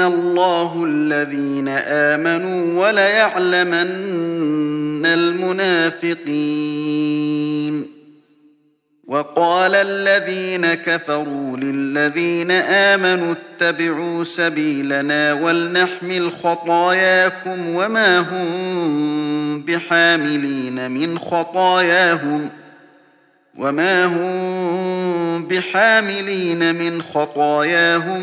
الله الذين آمنوا وليعلمن المنافقين وقال الذين كفروا للذين آمنوا اتبعوا سبيلنا ولنحمل خطاياكم وما هم بحاملين من خطاياهم وما هم بحاملين من خطاياهم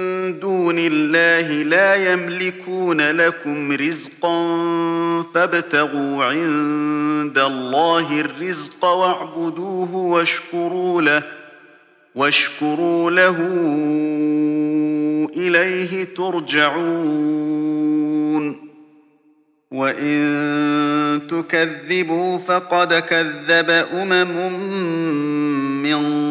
دون الله لا يملكون لكم رزقا فابتغوا عند الله الرزق واعبدوه واشكروا له واشكروا له إليه ترجعون. وإن تكذبوا فقد كذب أمم من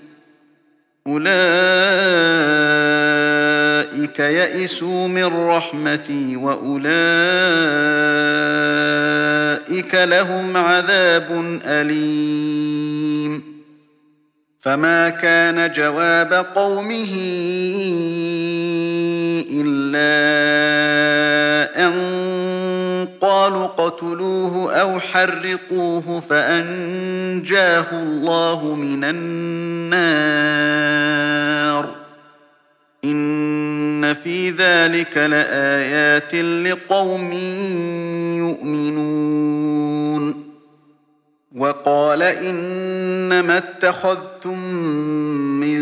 أولئك يئسوا من رحمتي وأولئك لهم عذاب أليم. فما كان جواب قومه إلا أن قالوا اقتلوه أو حرقوه فأنجاه الله من النار. إن في ذلك لآيات لقوم يؤمنون. وقال إنما اتخذتم من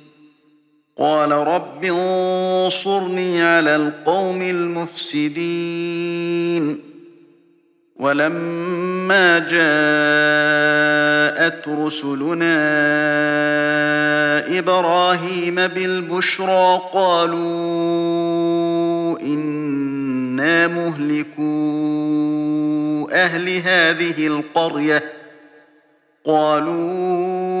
قال رب انصرني على القوم المفسدين. ولما جاءت رسلنا إبراهيم بالبشرى قالوا إنا مهلكو أهل هذه القرية. قالوا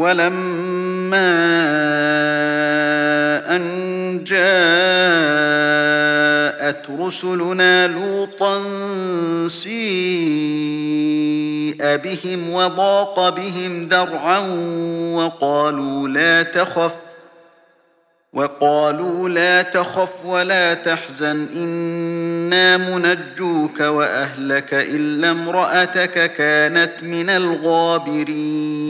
ولما أن جاءت رسلنا لوطا سيء بهم وضاق بهم ذرعا وقالوا لا تخف وقالوا لا تخف ولا تحزن إنا منجوك وأهلك إلا امرأتك كانت من الغابرين.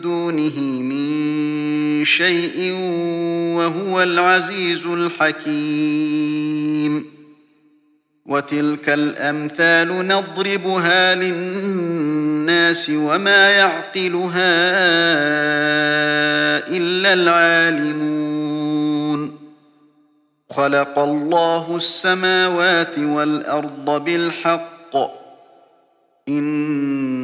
دونه من شيء وهو العزيز الحكيم. وتلك الأمثال نضربها للناس وما يعقلها إلا العالمون. خلق الله السماوات والأرض بالحق. إن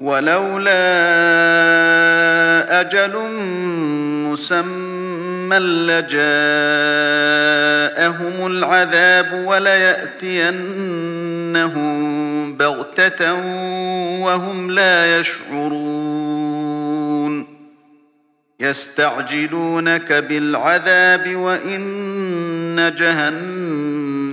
ولولا أجل مسمى لجاءهم العذاب وليأتينهم بغتة وهم لا يشعرون. يستعجلونك بالعذاب وإن جهنم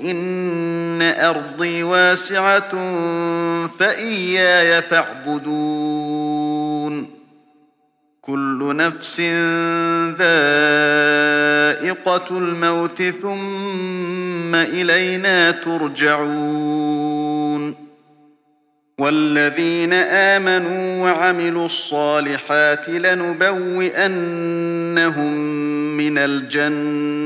إن أرضي واسعة فإياي فاعبدون كل نفس ذائقة الموت ثم إلينا ترجعون والذين آمنوا وعملوا الصالحات لنبوئنهم من الجنة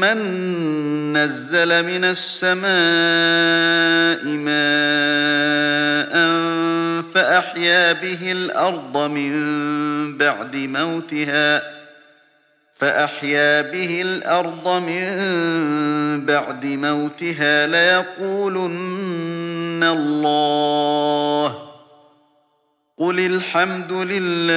من نزل من السماء ماء فأحيا به الأرض من بعد موتها فأحيا به الأرض من بعد موتها ليقولن الله قل الحمد لله